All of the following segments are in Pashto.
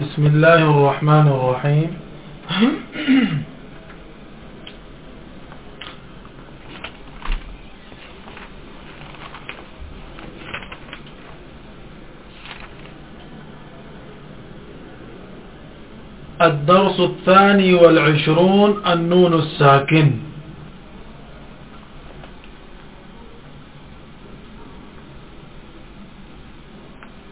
بسم الله الرحمن الرحيم الدرس الثاني والعشرون النون الساكن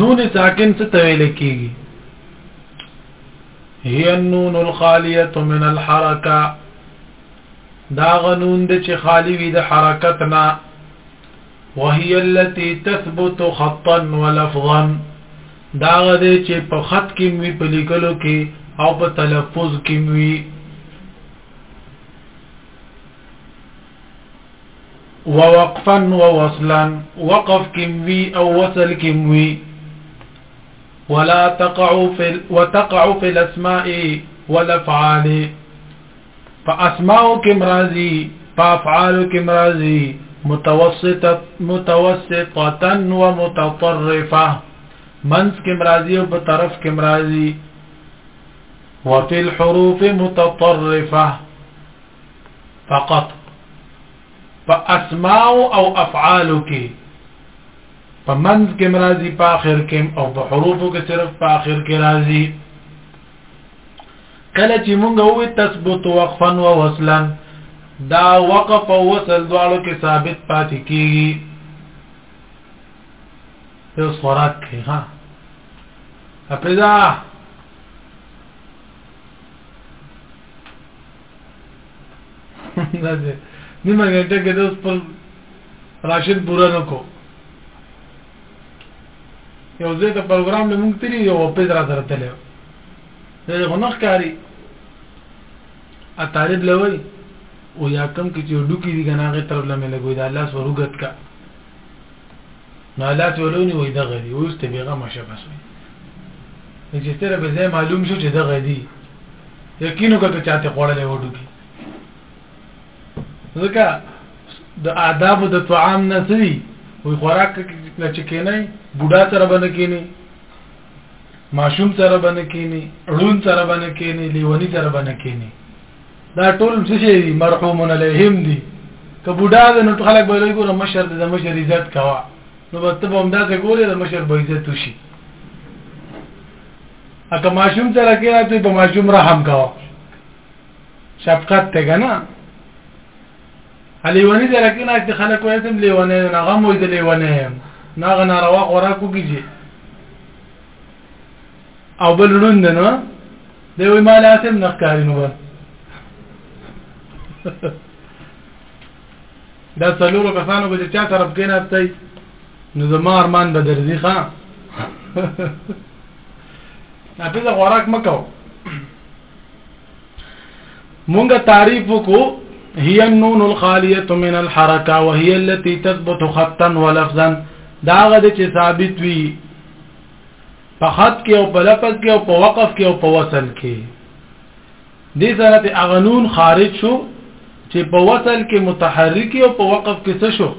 نون ساکن څه ته ویل کیږي هي النون الخاليه من الحركه دا غنون د چې خالی وي د حرکت نه وهي التي تثبت خطا ولفظا دا غده چې په خط کې وي په لیکلو کې او په تلفظ کې وي ووقفا ووصلا وقف کې وي او وصل کې وي ولا تقع في وتقع في الاسماء والافعال فاسماء كمرازي فافعال كمرازي متوسطة متوسطة ومتطرفة منس كمرازي وبطرف كمرازي وفي الحروف متطرفة فقط په اسماء او افعال کې په منځ کې مرাজি په اخر کې او په حروفو کې صرف په اخر کې راځي کله چې مونږ وې تثبت وقفا و وصلا دا وقف او وصل دواړو کې ثابت پاتې کیږي یو خوراک کې ها اپیدا داسې نیمه ګنټه کې د خپل راشد پورا نکو یو زه ته پروګرام له مونږ تیری یو په درا درته له دغه غنخ کاری ا طالب لوي او یا کم کې چې ډوکی دي کنه هغه طرف لمه لګوي دا الله سره رغت کا نو الله ته ولونی وای دغه دی اوس ته بیغمه شه بس وای چې ستره به ځای معلوم شو چې دغه دی یقینو که چاته خوړلې وډو کی ځکه د آداب د طعام نه سوي وي خوراک نه چکینای بوډا سره باندې کینی ماشوم سره باندې کینی ړون سره باندې کینی لیونی سره باندې کینی دا ټول څه شي دي مرحومون علیهم دي کبوډا د نو خلک به لوی ګوره مشر د مشر عزت کوا نو به ته هم دا څه ګوره د مشر به عزت وشي اګه ماشوم سره کې راته په ماشوم رحم کوا شفقت ته کنه علیونی سره کې نه خلک وایي تم لیونه نه غم وې د لیونه نه غنا روا خوراکو کیږي او بل روند نو دی وی مال اسم نخکاری نو بس دا څلورو کسانو به چا سره کېناستای نو زما ارمان به درځي ښا ناپیز خوراک مکو مونږه تعریف وکړو هي النون الخاليه من الحركه وهي التي تثبت خطا ولفظا داغه چې ثابت وي په خط کې او په لفظ کې او په وقف کې او په وصل کې دې سره ته اغنون خارج شو چې په وصل کې متحرک او په وقف کې څه شو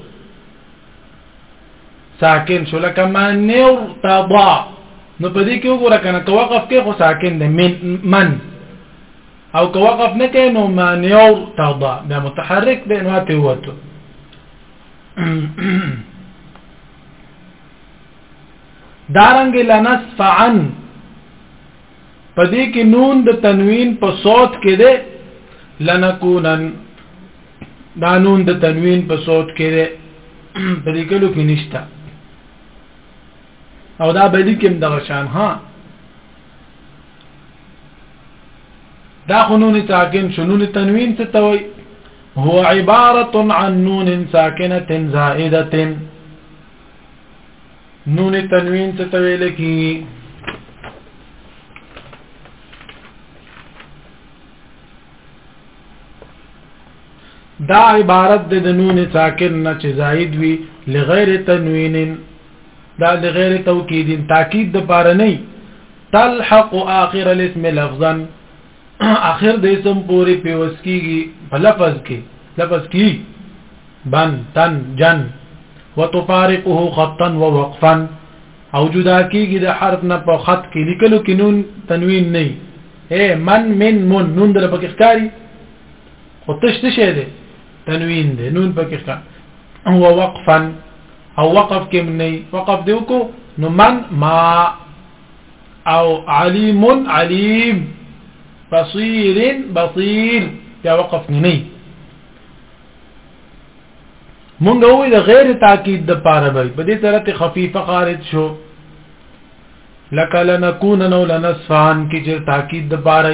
ساکن شو لکه ما نور تضا نو په دې کې وګوره کنه که وقف کې خو ساکن دی من من او که وقف نه کې نو ما نور تضا دا متحرک به نو ته وته دارنګ لنصفعا پدې کې نون د تنوین په صوت کې ده لنکونن دا نون د تنوین په صوت کې ده په دې کلو کې نشته او دا بلی کې دغه شان ها دا خنون ساکن شنون تنوین څه توي هو عبارة عن نون ساکنة زائدة نون تنوین څه ته ویل کیږي دا عبارت د نون ساکن نه چې زائد وي لغیر تنوین دا د غیر توکید تاکید د پاره نه تلحق اخر الاسم لفظا اخر د اسم پورې پیوس کیږي په لفظ کې لفظ کی بن تن جن وتفارقه خطا ووقفا او جدا کیږي د حرف نه په خط کې لیکلو کې نون تنوین نه اے من من من نون در پکې ښکاری خو تشت شه ده تنوین ده نون پکې ښکار او وقفا او وقف کې نه وقف دی وکړو نو من ما او عليم عليم بصير بصير يا وقف نيني مونږ وې د غیر تاکید د پاره به په دې طرح ته خفيفه خارج شو لکه لنكون نو لنسفان کې چې تاکید د پاره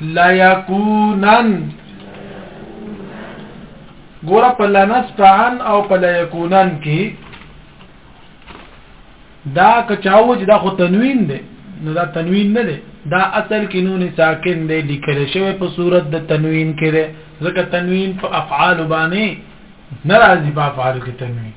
لا يكونن ګور په لنسفعن او په لا يكونن کې دا کچاوج دا خو تنوین دی نو دا تنوین نه دی دا اصل کې نون ساکن دی لیکل شوی په صورت د تنوین کې دی ځکه تنوین په افعال باندې ناراضي په افعال کې تنوین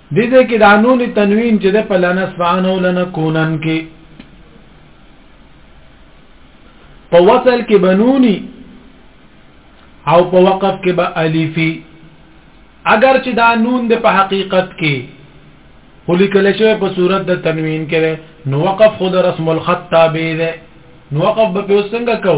دې دې کې دا نون تنوین چې د په لنس فانو لنه کونن کې په وصل کې بنونی او په وقف کې به الفی اگر چې دا نون د په حقیقت کې خلی کله شوی په صورت د تنوین کې نو وقف خود رسم الخط تابع ده نو وقف به په څنګه کو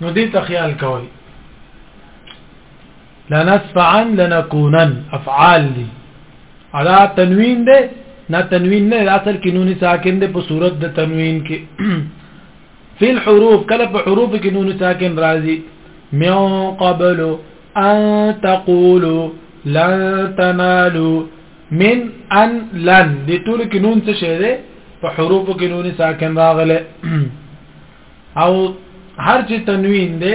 نو دې ته خیال کوئ لنسفعا لنكونن افعال دي ادا تنوین ده نه تنوین نه اصل کې نون ساکن ده په صورت د تنوین کې فی الحروف کله په حروف کې نون ساکن راځي من قبل ان تقولوا لن تنالوا من ان لن دې ټول کې نون څه شی ده په حروف کې نون ساکن راغله او هر چې تنوین ده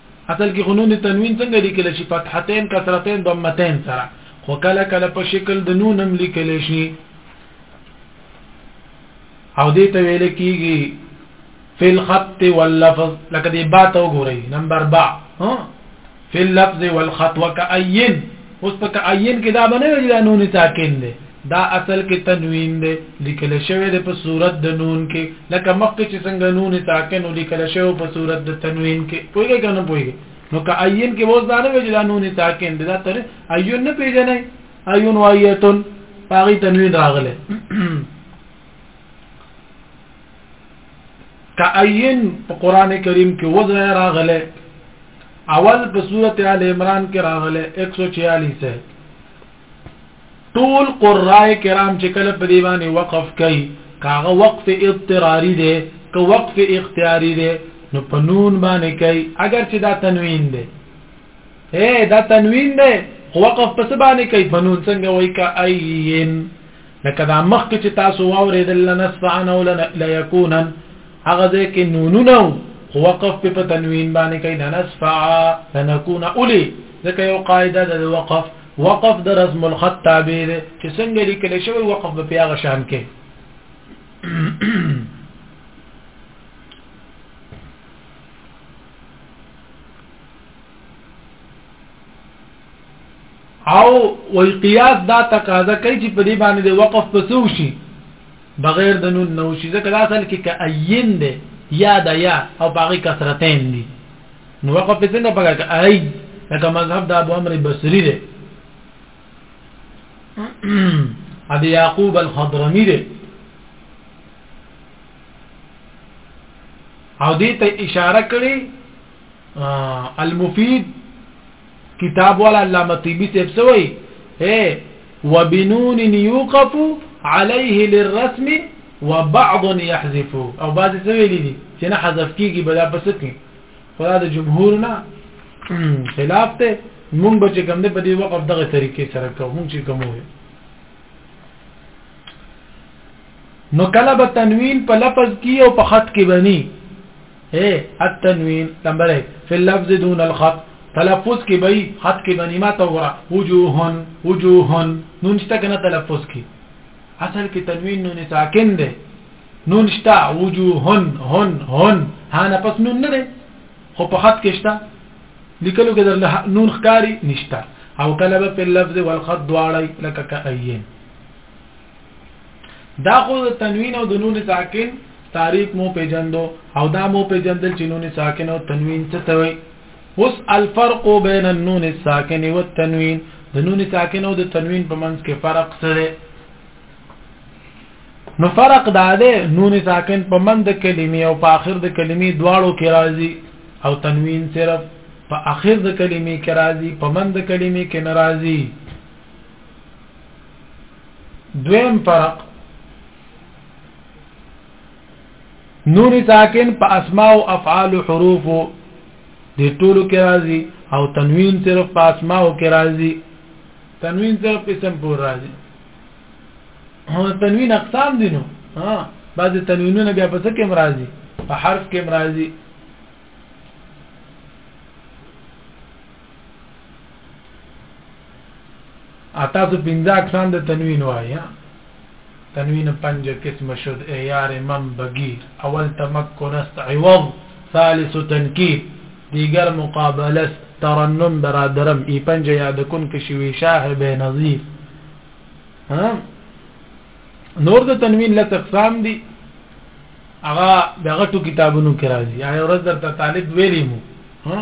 اصل کې غنون تنوین څنګه لیکل شي فتحتين کسرتين ضمتين سره خو کله کله په شکل د نون هم لیکل شي او دې ته ویل کیږي فی الخط واللفظ لکه دې با ته وګورئ نمبر با ها فی اللفظ والخط وکاین اوس په کاین کې دا باندې ویل نون ساکن دی دا اصل کې تنوین دی لیکل شوی دی په صورت د نون کې لکه مخکې چې څنګه نون ساکن لیکل شوی په صورت د تنوین کې پوهیږئ کنه پوهیږئ نو که عین کې وځ دانه وی دا نون ساکن دی دا تر عین نه پیژنې عین وایتون پاغي تنوین راغله که عین په قران کریم کې وځ راغله اول په سورته ال عمران کې راغله 146 ټول قرای کرام چې کله په دی باندې وقف کوي کاغه وقف اضطراری دی که وقف اختیاری دی نو په نون باندې کوي اگر چې دا تنوین دی اے دا تنوین دی خو وقف په څه باندې کوي په نون څنګه وای کا ایم لکه دا مخ چې تاسو واورېدل نسفعن او لا یکونا هغه ځکه نونونه خو وقف په تنوین باندې کوي نسفع لنكون اولي ځکه یو قاعده د وقف وقف د رسم الخط تابع دی چې څنګه لیکل شوی وقف په پیاغه شان کې او وی قیاس دا تقاضا کوي چې په دې باندې د وقف پسو شي بغیر د نون نو شي ځکه دا اصل کې کاین دی یا د یا او باغی کثرتین دی نو وقف په څنګه پګه کای لکه مذهب د ابو امر بصری دی ابي يعقوب الخضرمي دی او دې ته اشاره کړي المفید کتاب والا علامه طیبی صاحب سوی اے وبنون يوقف عليه للرسم وبعض يحذف او بعض سوی لیدي چې نه حذف کیږي بلا پس کې خدا د جمهور نه خلاف ته مونږ به چې کوم دې په دې وقف دغه طریقې سره کوو مونږ چې کومو نو کله به تنوین په لفظ کې او په خط کې بني اے التنوین نمبر 1 فی اللفظ دون الخط تلفظ کې به خط کې بنی ما تورا وجوهن وجوهن نون شته کنه تلفظ کې اصل کې تنوین نون ساکن ده نون شته وجوهن هن هن ها نه پس نون نه ده خو په خط کې شته لیکلو کې در نون ښکاری نشته او کله به په لفظ والخط دواړی لکه کاین دا خو د تنوین او د نون ساکن تعریف مو پیجندو او دا مو پیجندل چې نون ساکن او تنوین څه ته وي اوس الفرق بین النون الساکن والتنوین د نون ساکن او د تنوین په منځ کې فرق څه دی نو فرق دا دی نون ساکن په منځ د کلمې او په آخر د کلمې دواړو کې راځي او تنوین صرف په آخر د کلمې کې راځي په منځ د کلمې کې ناراضي دویم فرق نون ساکن په اسماء او افعال او حروف د ټولو کې راځي او تنوین صرف په اسماء او کې راځي تنوین صرف اسم پور راځي هو تنوین اقسام دي نو ها بعض تنوینونه بیا په څه کې مرাজি په حرف کې مرাজি اتا سو پنځه اقسام د تنوین وای ها تنوین پنځه قسم شد ایار مم بغیر اول تمکن است عوض ثالث تنکیر دیگر مقابله است ترنم برادرم ای پنځه یاد کن کې شوی شاه به نظیر ها نور د تنوین لس اقسام دي هغه دغه ټو کتابونو کې راځي آیا ورځ درته طالب ویلی مو ها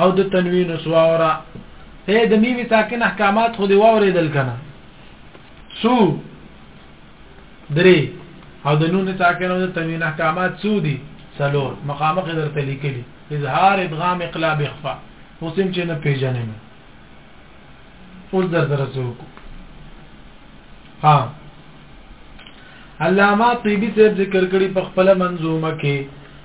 او د تنوین سواورا اے د میم ساکن احکامات خو دی واوریدل کنه سو درې او د نون ساکن او د تنوین احکامات سو دي سلور مقامخ درته لیکلي اظهار ادغام اقلاب اخفاء اوسم چې نه پیژنم اوس در سره څوک ها علامه طیبی صاحب ذکر کړی په خپل منظومه کې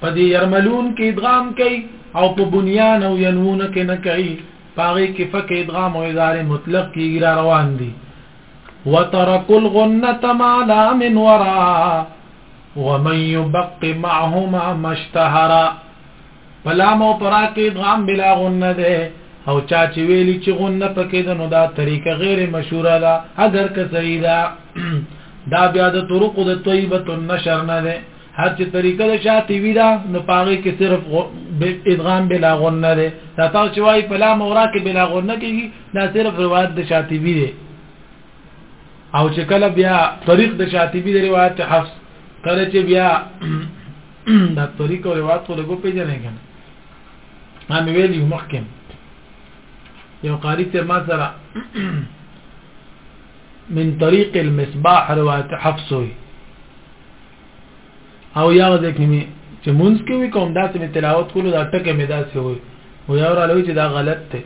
په دې يرملون کې ادغام کوي او په بنيان او ينون کې نه کوي پاره کې فک ادغام او اظهار مطلق کې را روان دي وترك الغنه ما لا من وراء ومن يبق معهما مشتهرا پلام او پرا کې ادغام بلا غنه ده او چا چې ویلی چې غنه پکې ده نو دا طریقه غیر مشهوره ده اگر که صحیح ده دا بیا د طرق د طیبه النشر نه ده هر چې طریقه د شاتی وی دا نو پاره کې صرف ادغام بلا غنه ده دا تاسو چې وای په لام اورا کې بلا غنه کېږي دا صرف روایت د شاتی وی ده او چې کله بیا طریق د شاتی وی د روایت حفص کله چې بیا دا طریق او روایت خو لګو پیژنې کنه ما ویلی مخکم یو قاری ته ما سره من طريق المصباح روایت حفص وی او یا د کمی چې مونږ کې وی کوم داسې می تلاوت کولو دا ټکه می داسې وي او یا ور علوی چې دا غلط دی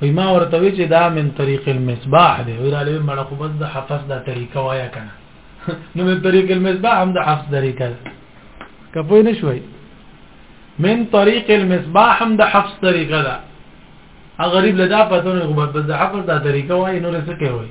وی ما ورته وی چې دا من طریق المصباح دی ور علوی مړه خو بس د حفظ دا طریقه وایا کنه نو من طریق المصباح هم د حفظ طریقه ده کپوی نشوي من طریق المصباح هم د حفظ طریقه ده ا غریب لدا پته نه غوبت بس د حفظ دا طریقه وای نو رسکه وای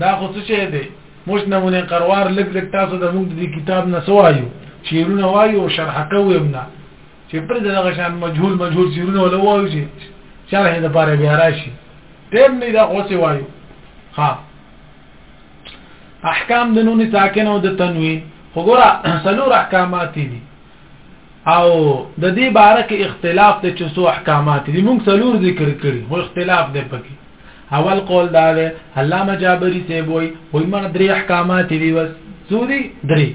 دا خو څه شی دی موږ نمونه قروار لګ لګ تاسو د موږ د کتاب نه سوایو چیرونه وایو شرح کوو نه چې پر دغه شان مجهول مجهول چیرونه ولا وایو چې شرح د پاره بیا راشي تم نه دا خو څه وایو ها احکام د نون ساکن او د تنوین وګوره سلور احکامات دي او د دې باره کې اختلاف ته چې څو احکامات دي موږ څلور ذکر کړي خو اختلاف دی پکې اول قول دا دی علامه جابری صاحب وای وای ما درې احکامات دي بس څو دي درې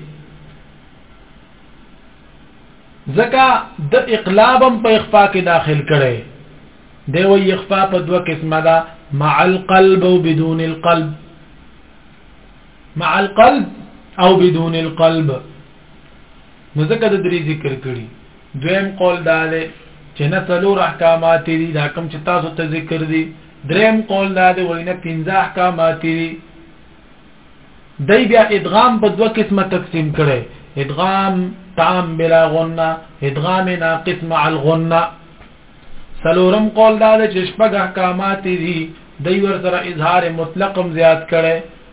ځکه د اقلابم په اخفا کې داخل کړي دی وای اخفا په دوه قسمه ده مع القلب او بدون القلب مع القلب او بدون القلب نو ځکه د درې ذکر کړي دویم قول دا دی چې نه څلور احکامات دي دا کوم چې تاسو ته ذکر دي دریم قول دا دی وینه پنځه احکامات دي دای بیا ادغام په دوه قسمه تقسیم کړي ادغام تام بلا غنه ادغام ناقص مع الغنه سلورم قول دا دی چې شپږ احکامات دي دای ور سره اظهار مطلقم زیات کړي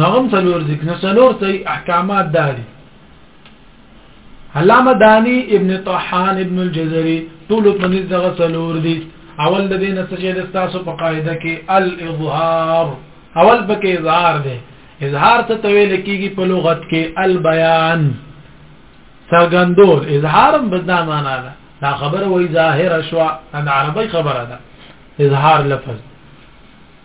نغم څلور ذکر نه څلور ته احکامات داري علامه دانی ابن طحان ابن الجزري ټول په نس دغه څلور دي اول د دې نه څه د تاسو په قاعده کې الاظهار اول پکې اظهار دی اظهار ته تویل کېږي په لغت کې البيان څرګندول اظهار هم بدا معنا ده دا خبره وای ظاهر شوا ان عربی خبره ده اظهار لفظ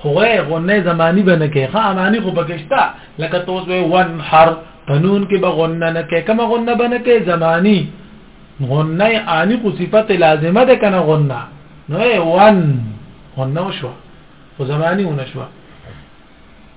خوې غنه زمانی به نه کې ښه امانی خو پکې شته لکه توس وې ون حر پنون کې به غنه نه کې کوم غنه به نه کې زمانی غنه انی خو صفت لازمه ده کنه غنه نو ون غنه وشو خو زمانی ونشوه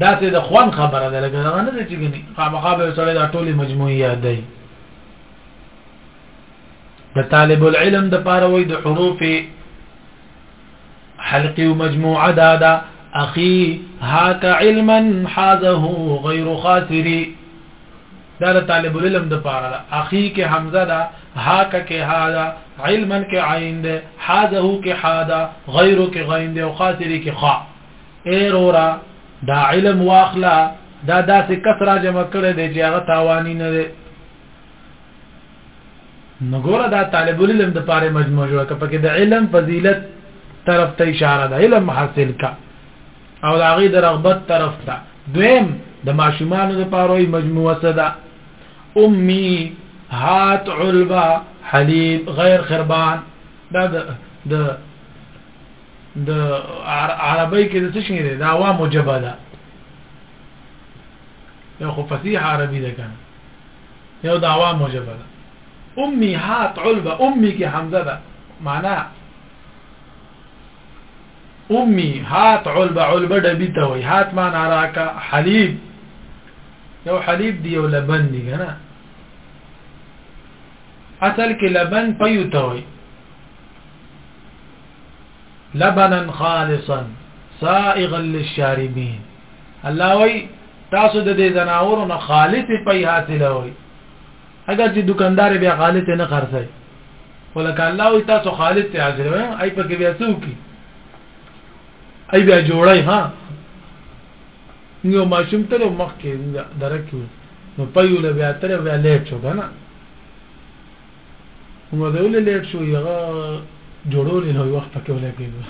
دا څه د خوان خبره ده لکه دا نه چې ګني خامخا به سره دا ټولي مجموعي یاد دی د طالب العلم د پاره وای د حروف حلقي او مجموعه دا دا اخي هاك علما حازه غير خاسري دا د طالب العلم د پاره دا اخي کې حمزه دا هاك کې ها دا علما کې عين ده حازه کې حا دا غير کې غين ده او خاسري کې خا اے رورا دا علم واخلا دا داسې کسرا جمع کړی دی چې هغه تاوانی نه دی نګوره دا طالب العلم د پاره مجموع جوړ کړه پکې د علم فضیلت طرف ته اشاره ده علم حاصل کا او د هغه د رغبت طرف ته دویم د ماشومان د پاره مجموعه صدا امي هات علبا حليب غير خربان دا د د عربی کې د څه شي دی دا عوام جبه ده یو خو فصیح عربی ده کنه یو د عوام جبه ده امي هات علبه امي کې حمزه ده معنا امي هات علبه علبه د بیته وي هات معنا راکا حليب یو حليب دی یو لبن دی کنه اصل کې لبن پيوته وي لبنا خالصا سائغا للشاربين الله وای تاسو د دې زناورو نه خالص پي حاصله وای اگر چې دکاندار بیا خالص نه خرڅي ولکه الله وای تاسو خالص ته حاصله وای اي پکې بیا څوکي اي بیا جوړای ها نو ماشوم ته مخ کې درکو نو پيو له بیا تر بیا لیټ شو کنه وموږ ولې لیټ شو یغه جوړولې نو وخت پکې ولګېدو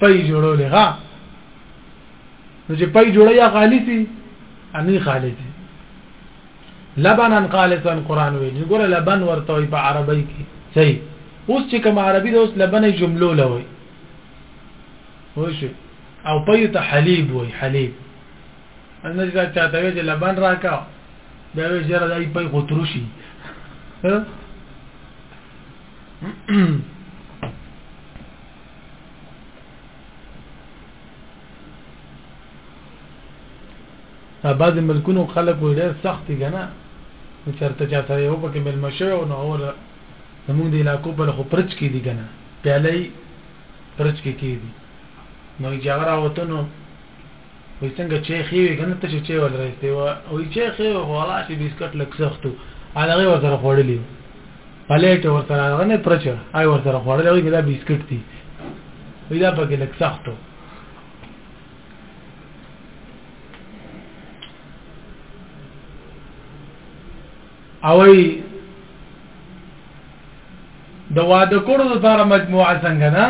پي جوړولې غا نو چې پي جوړه یا خالصي اني خالصي لبنان خالصا قران ویل ګوره لبن ورته وي په عربی کې صحیح اوس چې کوم عربي ده اوس لبن جملو لوي وشو او پي ته حليب وي حليب ان چې دا چاته وی چې لبن راکا دا وی چې را دای په خو ترشي بعض ملکونو خلک ډېر سخت دي کنه چرته چا سره یو پکې مل مشه او نو اور زموږ د علاقو په خو پرچ کې دي کنه پیالې پرچ کې کې دي نو چې هغه راوته نو وای څنګه چای خې وې کنه ته چې چای ول راځته و او چای خې و خو لا چې بسکټ لک سختو هغه ور سره خوړلې پلیټ ور سره هغه نه پرچه آی ور سره خوړلې وای دا بسکټ دي وای دا پکې لک سختو اوی د واده کولو لپاره مجموعه څنګه نه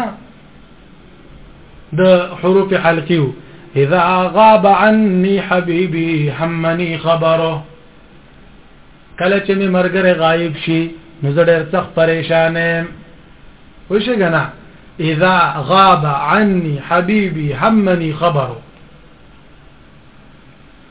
د حروف حلقي اذا غاب عني حبيبي همني خبره کله چې می مرګره غایب شي نو زه ډېر سخت پریشان یم وشه کنه اذا غاب عني حبيبي همني خبره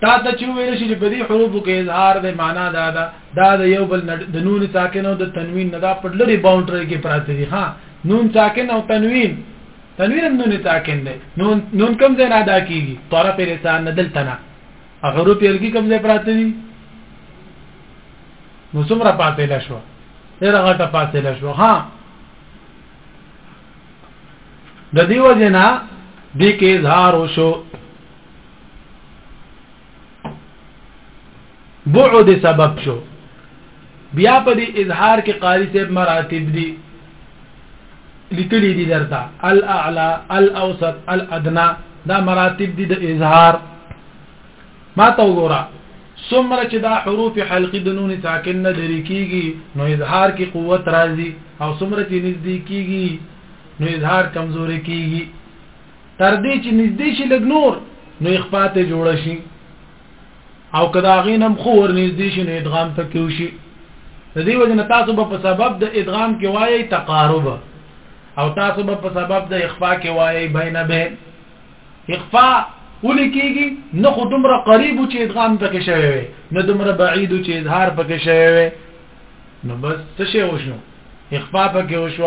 تا ته چې ویل شي چې په دې حروفو کې اظهار د معنا دا ده دا د یو بل د نون ساکن او د تنوین نه دا په لری باونډري کې پراته دي ها نون ساکن او تنوین تنوین هم نون ساکن دی نون نون کوم ځای نه ادا کیږي طرف لسان نه دلته نه حروف یې کې کوم ځای پراته دي نو څومره پاتې لا شو ډېر غټه پاتې لا شو ها د دیو جنا دې کې اظهار وشو بعد سبب شو بیا په دې اظهار کې قاری صاحب مراتب دي لیکلي دي درته الاعلى الاوسط الادنى دا مراتب دي د اظهار ما ته وګوره څومره چې دا حروف حلقي د نون ساکن نه لري کیږي نو اظهار کې قوت راځي او څومره چې نږدې کیږي نو اظهار کمزوري کیږي تر دې چې نږدې شي لګ نور نو اخفاته جوړ شي او کدا غینم خو ور نږدې شي نو ادغام پکې وشي د دې وجه نه تاسو به په سبب د ادغام کې وایي تقارب او تاسو به په سبب د اخفا کې وایي بینه به اخفا ولې کېږي نه خو دومره قریب چې ادغام پکې شوی وي نه دومره بعید چې اظهار پکې شوی وي نو بس څه شی وشو اخفا پکې وشو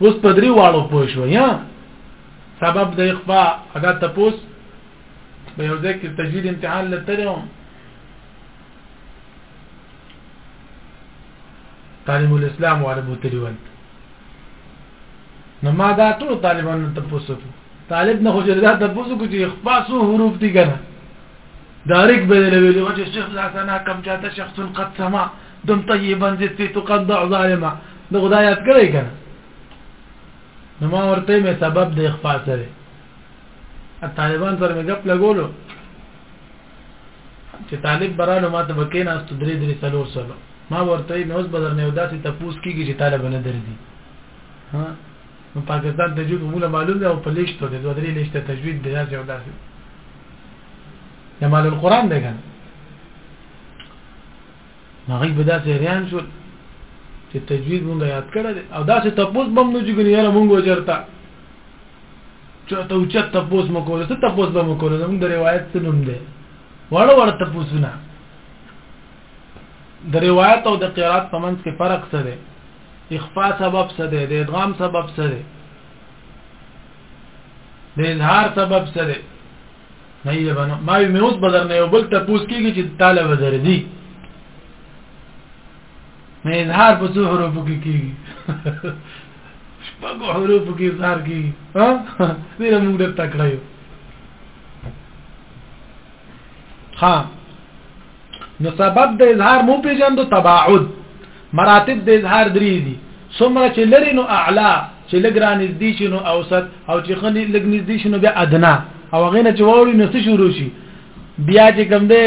اوس په درې واړو پوه شو یا سبب د اخفا ادا تپوس به یو ځای کې تجوید امتحان لته لرم تعلیم الاسلام او عربو تریوان نو ما دا ټول طالبانو ته پوسو طالب نه خوشاله دا ته پوسو کوي اخفا سو حروف دي کنه دارک به له ویلو چې شیخ لا سنا کم چاته شخص قد سما دم طيبا زدت تقضع ظالما د خدای یاد کړی کنه نو ما ورته مې سبب د اخفاء سره طالبان سره مې غپ لګولو چې طالب برانو ما ته بکینا است درې درې سلور سلو ما ورته مې اوس بدر نه وداسي تپوس کیږي چې طالب نه درځي ها نو پاکستان ته جو مولا معلوم دی او په لیشتو دی دوه درې لیشته تجوید دی داسې او داسې جمال القرآن دی کنه نو هغوی به داسې حیران شول چې تجوید مونږه یاد کړی دی او داسې تپوس به هم نه چې ګنې یاره مونږ به چېرته چېرته اوچت تپوس مو کوله څه تپوس به مو کوله زموږ د روایت څه نوم دی واړه واړه تپوسونه د روایت او د قرات په منځ کې فرق څه دی اخفاء سبب څه دی د ادغام سبب څه دی د اظهار سبب څه دی نه یې بنو ما وی مې اوس بدر نه یو بل ته پوس کیږي چې طالب بدر دی نه اظهار په څو حروف کې کیږي شپږ حروف کې اظهار کیږي ها دې موږ ډېر تکړه یو ها نو سبب د اظهار مو پیژندو تباعد مراتب د اظهار درې دي څومره چې لري نو اعلا چې لګرا نږدې شي نو اوسط او چې خلې لګ نږدې شي نو بیا ادنا او غینه چې ووري نو څه شروع شي بیا چې کوم دی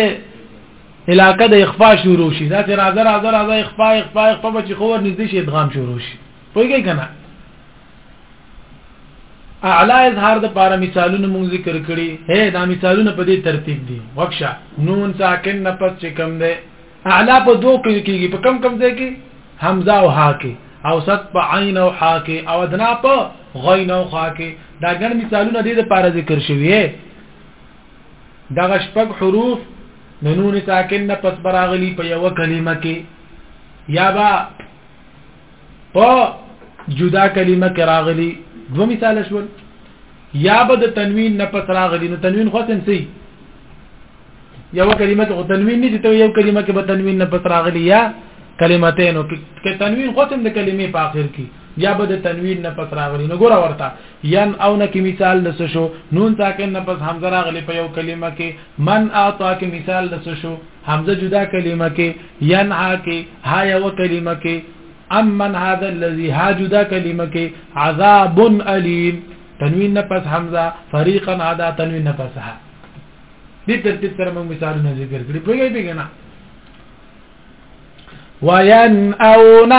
علاقه د اخفاء شروع شي دا چې راځه راځه راځه اخفاء اخفاء اخفاء چې خور نږدې شي ادغام شروع شي پوهیږئ کنه اعلی اظهار د پاره مثالونه مونږ ذکر کړي هه دا مثالونه په دې ترتیب دي وکشه نون ساکن نه پس چې کم ده اعلی په دوه کې کېږي په کم کم ځای کې حمزه او ها کې او ست په عین او ها کې او ادنا په غین او خا کې دا ګڼ مثالونه دې د پاره ذکر شوی دا شپږ حروف د نون ساکن نه پس براغلی په یو کلمه کې یا با په جدا کلمه کې راغلي دوه مثال شول یا به د تنوین نه پس راغلي نو تنوین خو سم سي یو کلمه کې تنوین نه ته یو کلمه کې به تنوین نه پس راغلي یا کلمتين او کې تنوین خو سم د کلمې په اخر کې یا به د تنوین نه پس راغلي نو ګوره ورته ین او نه کې مثال د شو نون ساکن نه پس حمزه راغلي په یو کلمه کې من اعطا کې مثال د شو حمزه جدا کلمه کې ينعا کې ها یو کلمه کې امن هذا الذي ها جدا کلمه کې عذاب الیم تنوین نه پس حمزه فريقا عدا تنوین نه پس ها دې ترتیب سره موږ مثالونه ذکر کړی پیږی پیږی نه وینئون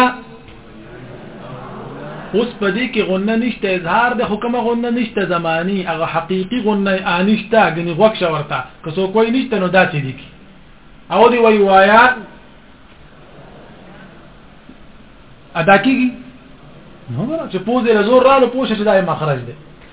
اوس په دې کې غنه نشته اظهار د حکم غنه نشته زمانی هغه حقيقي غنه انشته غني غوښ ورته که څو کوی نشته نو داسې دي کی او دی وی وایا ادا کیږي نو چې پوزې له زور رالو پوښه چې دای مخرج دی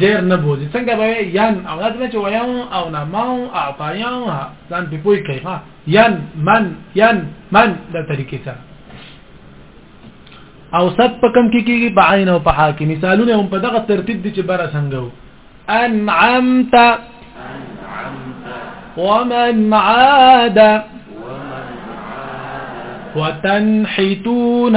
ډیر نه بوزي څنګه به یان هغه څه چې وایو او نه ماو اعطایو ځان په پوي کوي ها یان من یان من د طریقې سره او صد په کم کې کېږي په عین او په حاکم مثالونه هم په دغه ترتیب دي چې بره څنګه وو انعمت ومن عاد وتنحتون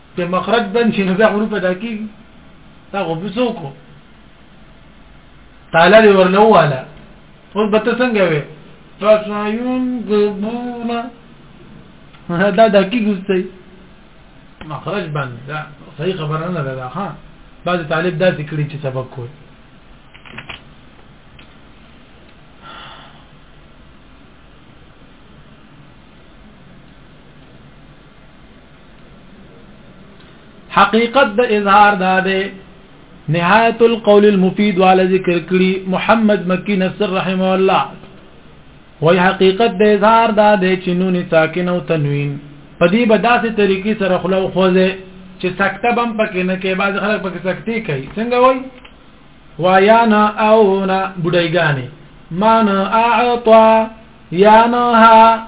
چې مخرج بند شي نو بیا حروف ادا کیږي دا خو به څوک تعالی دې ورلو والا اوس به ته څنګه وې فسعيون قبونا دا دا کی ګوستي مخرج باندې دا صحیح خبره نه ده ها بعض طالب دا ذکرې چې سبق کوي حقیقت د اظهار دا ده نهایت القول المفید والا ذکر کړي محمد مکی نصر رحم الله وای حقیقت د اظهار دا ده چې نون ساکن او تنوین په دې بداسه طریقې سره خلو خوځه چې سکته بم پکې نه کې بعض خلک پکې سکتی کوي څنګه وای وایانا او نا بډایګانی مان اعطا یانها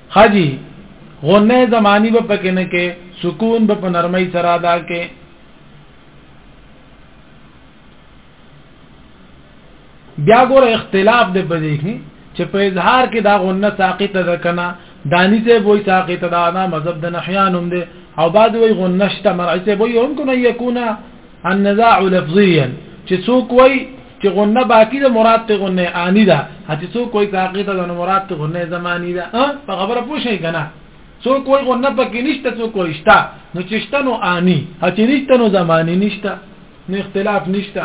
خجی غنه زمانی به پکې نه کې سکون به په نرمۍ سره ادا کې بیا ګور اختلاف دی په دې کې چې په اظهار کې دا غنه ساقط ده کنه دانی ته وای ساقط ده دا مذهب د نحیان هم ده او بعد وای غنه شته مرعی ته وای هم کنه یکونه النزاع لفظيا چې څوک وای چې غنه باقی ده مراد ته غنه آنی ده چې څوک وای ساقطه ده مراد ته غنه زمانی ده په خبره پوه شئ کنه څوک وای غنه پکې نشته څوک وای شته نو چې شته نو آنی چې نشته نو زمانی نشته نو اختلاف نشته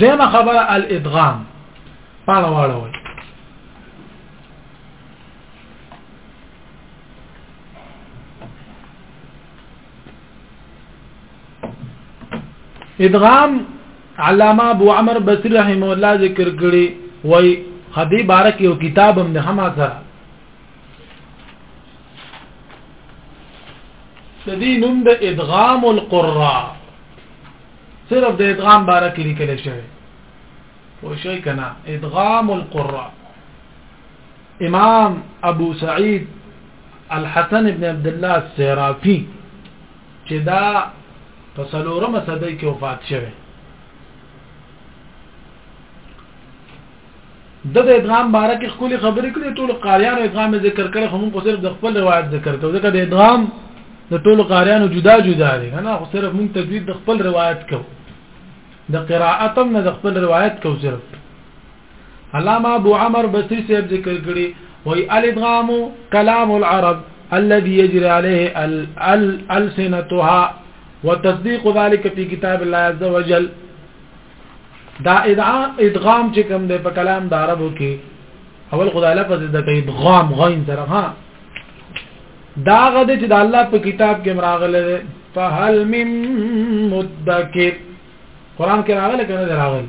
دغه خبره الادغام پاړه واړه وای ادغام علامه ابو عمر بصری رحم الله ذکر کړي وای خدی بارک یو کتاب هم نه ما سره د دې نوم د ادغام القراء صرف د ادغام بارک لیکل شوی وشي کنا ادغام القراء امام ابو سعید الحسن ابن عبد الله السرافي چې دا په سلورمه صدۍ کې وفات شوه د د ادغام باره کې خولي خبرې کړې ټول قاریانو ادغام ذکر کړي خو موږ صرف د خپل روایت ذکر کوو ځکه د ادغام د ټول قاریانو جدا جدا دي نه خو صرف موږ تجوید د خپل روایت کوو د قراءت هم نه د خپل روایت کوو صرف علامه ابو عمر بصری صاحب ذکر کړي وای الادغام کلام العرب الذي يجري عليه الالسنتها وتصديق ذلك في كتاب الله عز وجل دا ادغام چې کوم دی په کلام د عربو کې اول خدای لفظ د کې ادغام غین سره ها دا غد چې د الله په کتاب کې مراغله ده فهل من مدکر قران کې راغله کنه راغله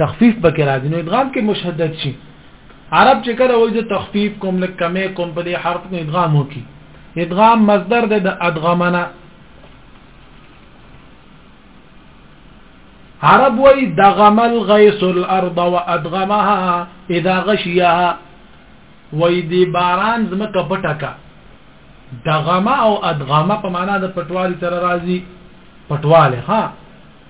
تخفیف پکې راځي نو ادغام کې مشدد شي عرب چې کله وایي زه تخفیف کوم لکه کمې کوم په دې حرف کې ادغام وکي ادغام مصدر د ادغمنا عرب وایي دغم الغيث الارض وادغمها اذا غشيها وایي دی باران زمکه پټکا دغمه او ادغمه په معنا د پټوالي سره راځي پټواله ها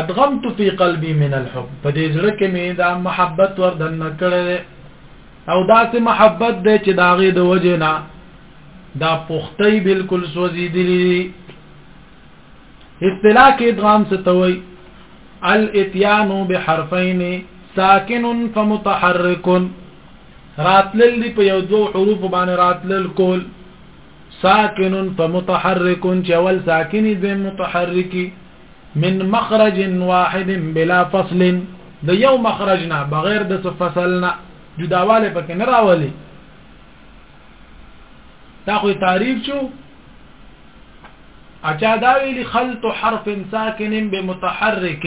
ادغمت فی قلبی من الحب په دې زړه کې مې دا محبت وردن کړل او داسې محبت دی چې داغه د وجه نه دا پختۍ بالکل سوځېدلې اصطلاح کې ادغام څه توي الاتيان بحرفين ساکن فمتحرک راتلل دی په یو دوه حروف باندې راتلل کول ساکن په متحرک چې اول ساکنی دوی متحرکی من مخرج واحد بلا فصل د یو مخرج نه بغیر د فصل نه جداواله پکې نه راولي دا خو تعریف شو اچا دا ویلی خلط حرف ساکن بمتحرک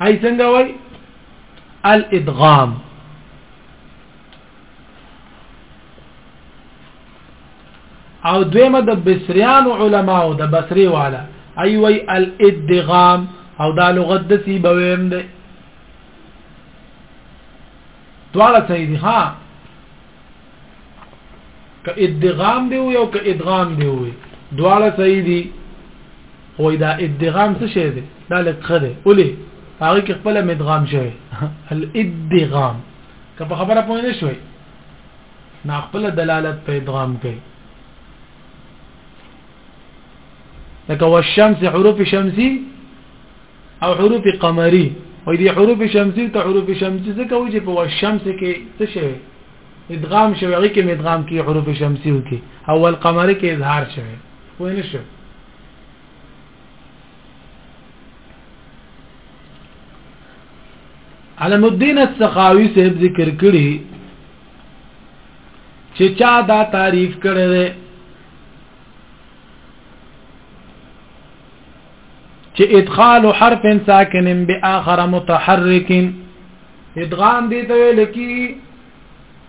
هاي څنګه وای الادغام او دویمه د بصریان علماء د بصری والا ای وی الادغام او دا لغت د سی بویم ده دواړه صحیح دي ها که ادغام دی او که ادغام دی وي دواړه صحیح دي خو دا ادغام څه شی دی دا لکه دی ولې هغه کې خپل مدغام شوی الادغام که په خبره پوه نه شوي نا خپل دلالت په ادغام کوي لکه والشمس حروف شمسي او حروف قمری وای دی حروف شمسی ته حروف شمسی څه کوي چې په شمس کې څه شوی ادغام شوی هغه کې ادغام کې حروف شمسی وکي او القمر کې اظهار شوی وای نه شو علم الدین السخاوی صاحب ذکر کړی چې چا دا تعریف کړی چې ادخال حرف ساکن باخر متحرک ادغام دي ته ویل کی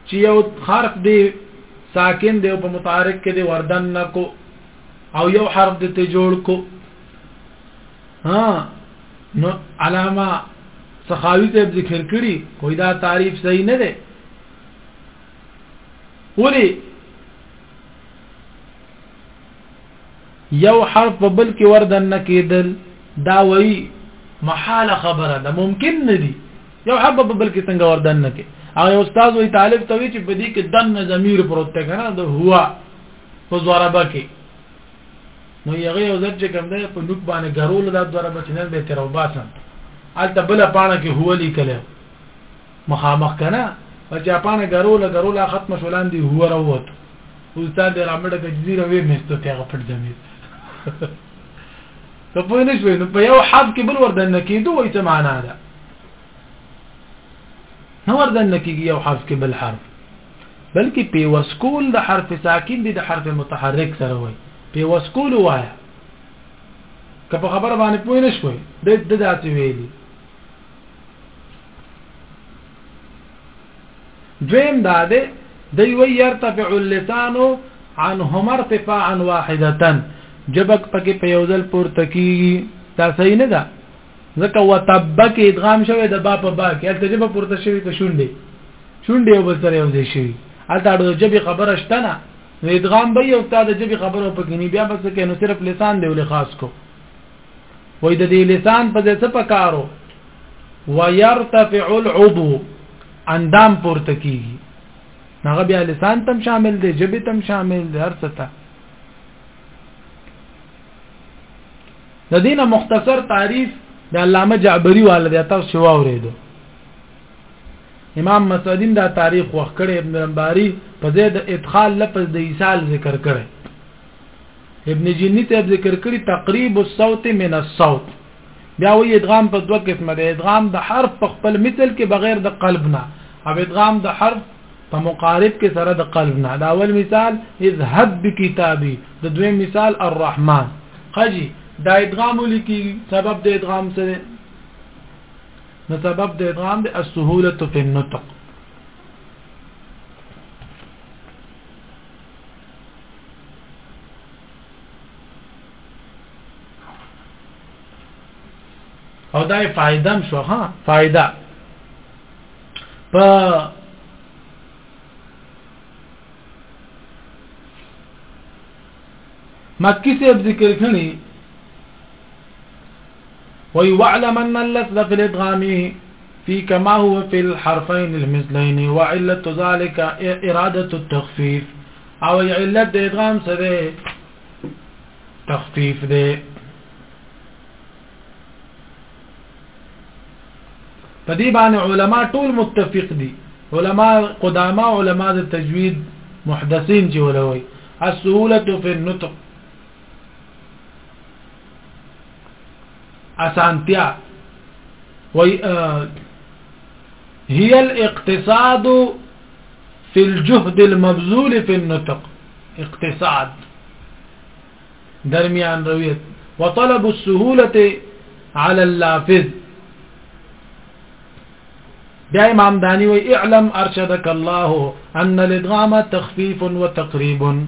چې یو حرف دی ساکن دی په متحرک کې دی وردن نکو او یو حرف دی ته جوړ کو ها نو علامه سخاوی ته ذکر کړي کوئی دا تعریف صحیح نه ده ولی یو حرف په بل کې وردن نه کېدل دا وایي محاله خبره ده ممکن نه دي یو حرف په بل کې څنګه وردن نه کې او یو استاد وایي طالب ته وایي چې په دې کې دن ضمیر پروت دی کنه د هوا په ضربه کې نو یغه یو ځل چې کوم دی په نوک باندې ګرول دا ضربه چې نه به تر وباسم الته بل پانه کې هو لیکل مخامخ کنه په چاپانه ګرو له ګرو لا ختم شو لاندې هو راووت استاد دې رامړه کجزیره وې مستو ته غپټ ضمیر ته په نه شوې نو په یو حرف کې بل وردن کېدو وایي څه معنا ده نه وردن کېږي یو حرف کې بل حرف بلکې په وسکول د حرف ساکن دي د حرف متحرک سره وایي په وسکول وایا که په خبره باندې پوه نه شوي د د داسې ویلي دویم دا دی دی وی يرتفع اللسان عنهما ارتفاعا واحدتا جبک پکې په یو ځل پورته کیږي دا صحیح نه ده ځکه وتبک ادغام شوی د با په با کې الته جبه پورته شوی که شونډې شونډې یو بل سره یو ځای شوی الته د جبه خبره شته نه نو ادغام به یو تا د جبه خبره پکې نه بیا بس کې نو صرف لسان دی ولې خاص کو وای د دې لسان په ځای څه پکارو ويرتفع العضو اندام پورته کیږي هغه بیا لسان تم شامل دی جبه تم شامل دی هر څه ته د دینه مختصر تعریف د علامه جعبری والده تاسو شو اوریدو امام مسعودین دا تاریخ وخت کړي ابن رمباری په زید ادخال لفظ د ایصال ذکر کړي ابن جنی ته ذکر کړی تقریب الصوت من الصوت بیا وی ادغام په دوه قسمه ده ادغام د حرف په خپل مثل کې بغیر د قلب نه او ادغام د حرف په مقارب کې سره د قلب نه دا اول مثال اذهب بکتابی د دویم مثال الرحمن خجی دا ادغام لیکي سبب د ادغام سره نو سبب د ادغام د السهوله فی النطق او دا فائدہ هم شو ها فائدہ په مکی سے ذکر کړي وي وعلم ان اللفظ في الادغام في كما هو في الحرفين المثلين وعلة ذلك إرادة التخفيف او علة إدغام سده تخفيف ده فدي بان علماء علما متفق دي علماء قدامى علماء التجويد محدثين محدثین ولوي السهوله في النطق اسانتیا وی آه، هي الاقتصاد في الجهد المبذول في النطق اقتصاد درمیان رویت وطلب السهولة على اللافذ بیا امام وی اعلم ارشدك الله ان الادغام تخفيف وتقريب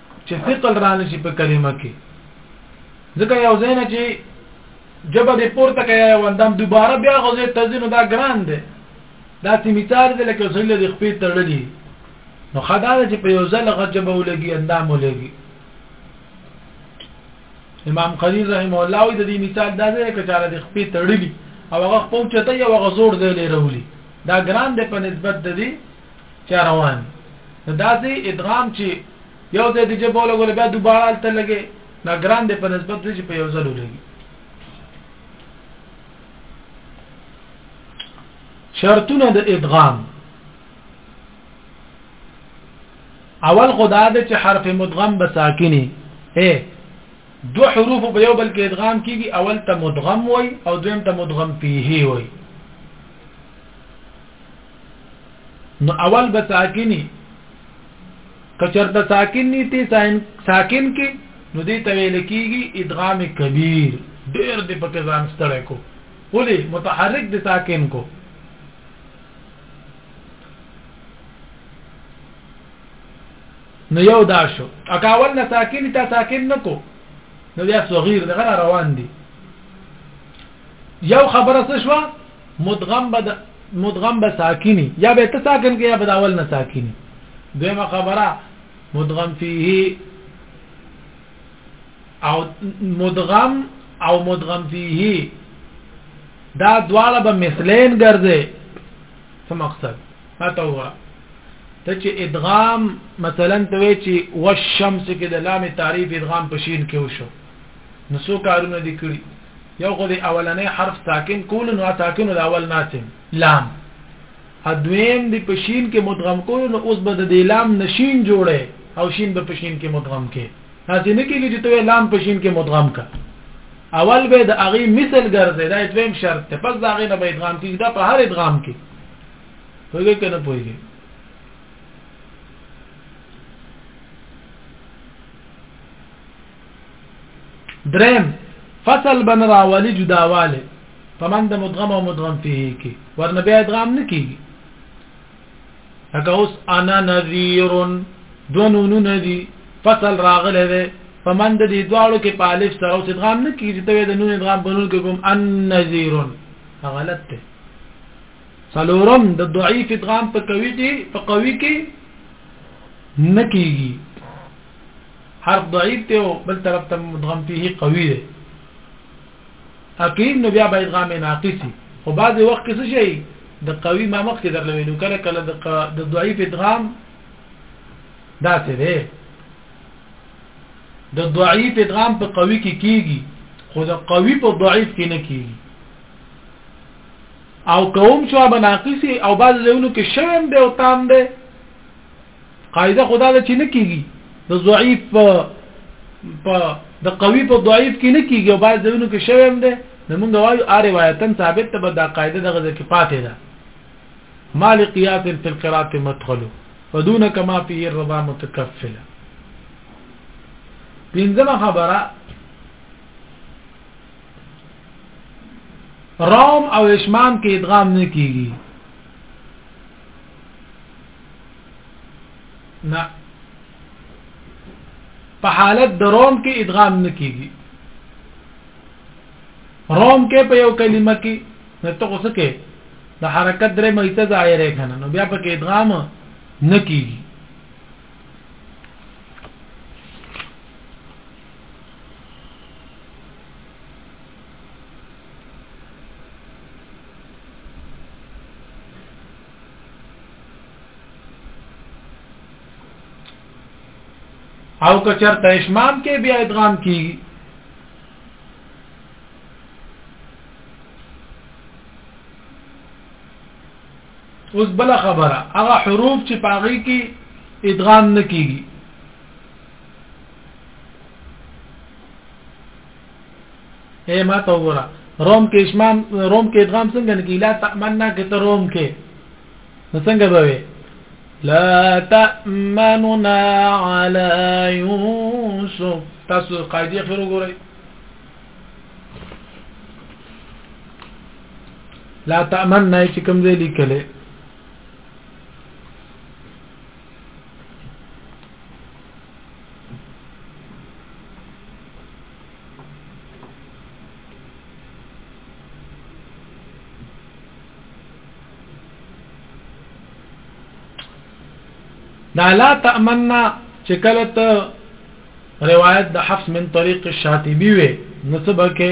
چې ثقل رانه شي په کلمه کې ځکه یو ځای نه چې جبه دې پورته کوي یو اندام دوباره بیا غوځي تزینو دا ګران دی دا تی مثال دی لکه ځل دې خپې تړلې نو خدای دې په یو ځل غجبه ولګي اندام ولګي امام قدیر رحم الله وی د دې مثال دا دی چې چاره د خپې تړلی او هغه خپل چته یو غزور دی لرولي دا ګران دی په نسبت د دې چا روان دي نو داسي ادغام چي يو ځای دي ژبه ولګوله بيا دوباره هلته لګي دا ګران دی په نسبت دې چې په یو ځل ولګي شرطونه د ادغام اول خدا د چې حرف مدغم به ساکني اے دو حروف په یو بل کې ادغام کیږي اول ته مدغم وای او دویم ته مدغم پیه وای نو اول به ساکني کچر د ساکن نیتی ساکن کې نو دې ته ویل کېږي ادغام کبیر ډېر دې پکې ځان ستړی کو ولې متحرک دې ساکن کو نو یو دا شو اکاول نه ساکن تا ساکن نکو نو بیا صغیر دغه روان دي یو خبره څه شوه مدغم بد مدغم به ساکني یا به ته ساکن کې یا به اول نه ساکني دویمه خبره مدغم فيه او مدغم او مدغم فيه دا دواړه به مثلین ګرځي څه مقصد ما ته وره ته چې ادغام مثلا ته وی چې والشمس کې د لام تعریف ادغام په شین کې وشو نو څو کارونه دي کړی یو خو دی اولنې حرف ساکن کول نو ساکن د اول ناسم لام ادویم دی پشین کې مدغم کول نو اوس بد دی لام نشین جوړه او شین به پشین کې مدغم کې هڅه نه کیږي چې ته لام پشین کې مدغم کا اول به د اغي مثل ګرځي دا دویم شرط ته پس دا غي نه به ادغام کیږي دا په هر ادغام کې پوهیږي کنه پوهیږي دریم فصل بن راولی جداواله پمن د مدغم او مدغم فيه کې ورنه بیا ادغام نه کیږي لکه اوس انا نذير دو نونو ندي فصل راغله ده پمن د دې دواړو کې پالف سره اوس ادغام نه کیږي ته د نون ادغام بنول کې کوم ان نذير غلط ده سلورم د ضعیف ادغام په قوی کې په قوی کې نه کیږي حرف ضعیف ته او بل طرف ته مدغم فيه قوي دی اقیم نو بیا به ادغام ناقصي خو بعض وخت کې څه شي د قوي ما مخکې درلوینو کله کله د ضعیف ادغام داسې دی د ضعیف ادغام په قوي کې کیږي خو د قوي په ضعیف کې نه کیږي او کوم چې به ناقصي او بعض ځایونو کې شوم به او تام ده قاعده خدا ده چې نه کیږي د ضعیف په په د قوي په ضعیف کې نه کیږي او باید زمونږ کې شوی هم ده نو موږ وایو ا روایتن ثابت ته دا قاعده دغه ځکه پاتې ده مال قیاس فی القرات مدخل ودون کما فی الرضا متکفل پنځمه خبره رام او اشمام کې ادغام نه کیږي نه په حالت د روم کې ادغام نه کیږي روم کې په یو کلمه کې نه ته اوس کې د حرکت درې مېته ظاهر کنه نو بیا په کې ادغام نه کیږي او که چرته اشمام کې بیا ادغام کیږي اوس بل خبره هغه حروف چې پاغي کې ادغام نه کیږي اے ما ته وګوره روم کې اشمام روم کې ادغام څنګه نه کیلا تمنا کې ته روم کې نو څنګه به وي لا تأمننا على يوسف تاسو قاعده خیر وګورئ لا تأمننا چې کوم ځای لیکلې دا لا تأمنا چې کله ته روایت د حفص من طریق الشاطبی وي نو سبکه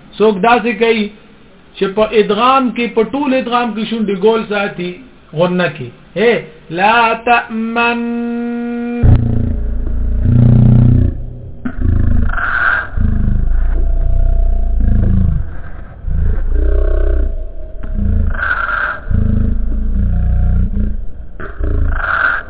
څوک داسې کوي چې په ادغام کې په ټول ادغام کې شونډې ګول ساتي غنه کې هي لا تأمن